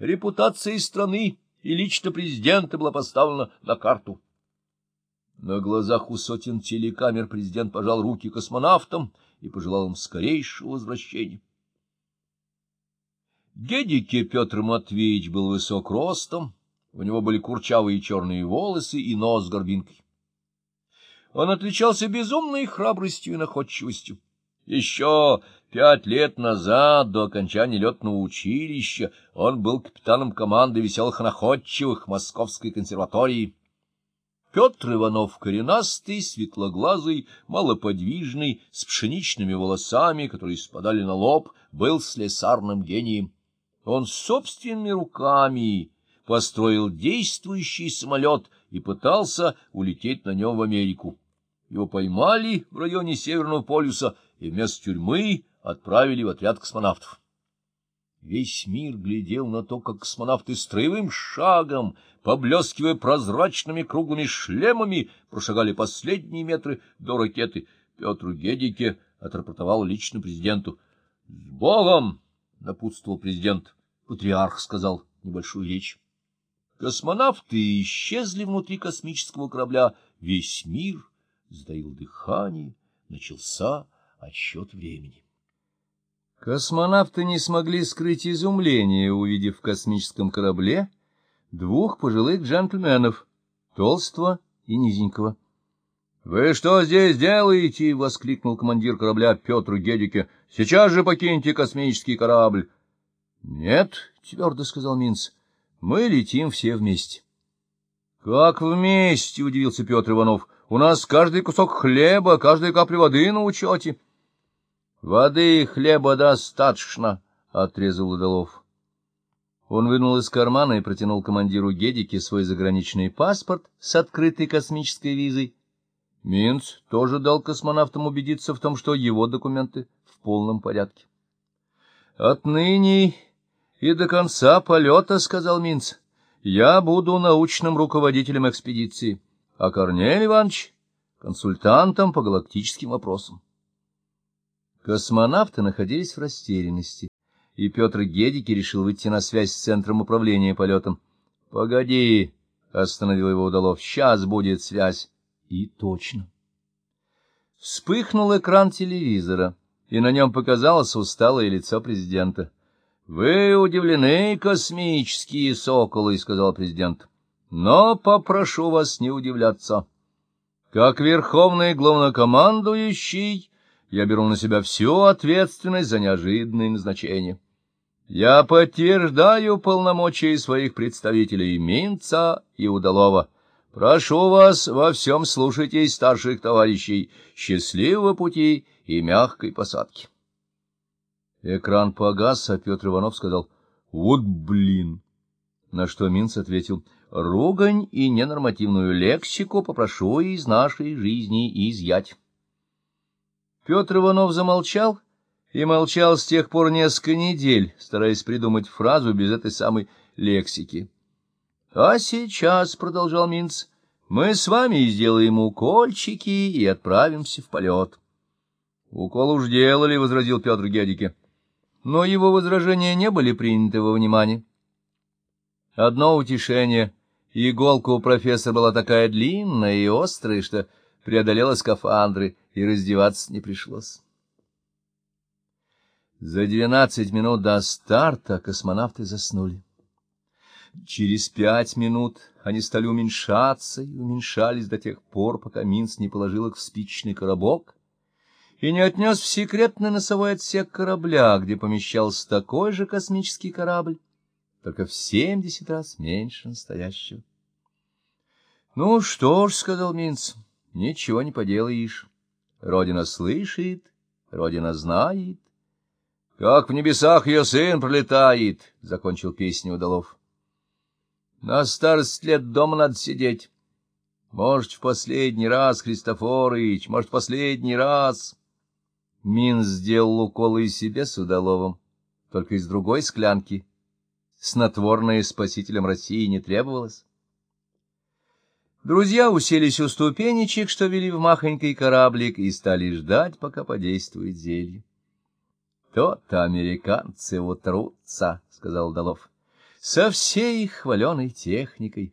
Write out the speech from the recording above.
репутация страны и лично президента была поставлена на карту. На глазах у сотен телекамер президент пожал руки космонавтам и пожелал им скорейшего возвращения. Гедике Петр Матвеевич был высок ростом, у него были курчавые черные волосы и нос с горбинкой. Он отличался безумной храбростью и находчивостью. Еще пять лет назад, до окончания летного училища, он был капитаном команды веселых находчивых Московской консерватории. Петр Иванов коренастый, светлоглазый, малоподвижный, с пшеничными волосами, которые спадали на лоб, был слесарным гением. Он собственными руками построил действующий самолет и пытался улететь на нем в Америку. Его поймали в районе Северного полюса и вместо тюрьмы отправили в отряд космонавтов. Весь мир глядел на то, как космонавты строевым шагом, поблескивая прозрачными круглыми шлемами, прошагали последние метры до ракеты. Петр Гедике отрапортовал лично президенту. — С Богом! — напутствовал президент. Патриарх сказал небольшую речь. Космонавты исчезли внутри космического корабля. Весь мир сдаил дыхание, начался отсчет времени. Космонавты не смогли скрыть изумление, увидев в космическом корабле двух пожилых джентльменов, толстого и низенького. — Вы что здесь делаете? — воскликнул командир корабля Петр Гедике. — Сейчас же покиньте космический корабль. — Нет, — твердо сказал Минц, — мы летим все вместе. — Как вместе? — удивился Петр Иванов. — У нас каждый кусок хлеба, каждая капля воды на учете. —— Воды и хлеба достаточно, — отрезал Удалов. Он вынул из кармана и протянул командиру Гедики свой заграничный паспорт с открытой космической визой. Минц тоже дал космонавтам убедиться в том, что его документы в полном порядке. — Отныне и до конца полета, — сказал Минц, — я буду научным руководителем экспедиции, а Корнель Иванович — консультантом по галактическим вопросам. Космонавты находились в растерянности, и Петр Гедики решил выйти на связь с центром управления полетом. — Погоди, — остановил его Удалов, — сейчас будет связь. И точно. Вспыхнул экран телевизора, и на нем показалось усталое лицо президента. — Вы удивлены, космические соколы, — сказал президент, — но попрошу вас не удивляться. Как верховный главнокомандующий я беру на себя всю ответственность за неожиданное назначение. Я подтверждаю полномочия своих представителей Минца и Удалова. Прошу вас, во всем слушайтесь старших товарищей. Счастливого пути и мягкой посадки. Экран погас, а Петр Иванов сказал «Вот блин!» На что Минц ответил «Ругань и ненормативную лексику попрошу из нашей жизни изъять». Петр Иванов замолчал и молчал с тех пор несколько недель, стараясь придумать фразу без этой самой лексики. — А сейчас, — продолжал Минц, — мы с вами сделаем укольчики и отправимся в полет. — Укол уж делали, — возразил Петр Гедике. Но его возражения не были приняты во внимание. Одно утешение — иголка у профессора была такая длинная и острая, что преодолела скафандры, и раздеваться не пришлось. За двенадцать минут до старта космонавты заснули. Через пять минут они стали уменьшаться и уменьшались до тех пор, пока Минц не положил их в спичечный коробок и не отнес в секретный носовой отсек корабля, где помещался такой же космический корабль, только в семьдесят раз меньше настоящего. — Ну что ж, — сказал Минц, — Ничего не поделаешь. Родина слышит, Родина знает. — Как в небесах ее сын пролетает, — закончил песню Удалов. — На старость лет дома надо сидеть. Может, в последний раз, Христофорович, может, в последний раз. Мин сделал уколы и себе с Удаловым, только из другой склянки. Снотворное спасителем России не требовалось. Друзья уселись у ступенечек, что вели в махонький кораблик, и стали ждать, пока подействует зелье. — То-то американцы утрутся, — сказал Долов. со всей их хваленой техникой,